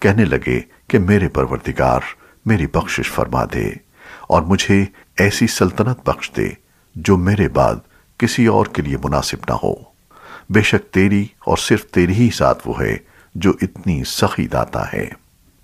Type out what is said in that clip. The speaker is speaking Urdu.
کہنے لگے کہ میرے پروردگار میری بخشش فرما دے اور مجھے ایسی سلطنت بخش دے جو میرے بعد کسی اور کے لیے مناسب نہ ہو۔ بے شک تیری اور صرف تیری ہی ساتھ وہ ہے جو اتنی سخی داتا ہے۔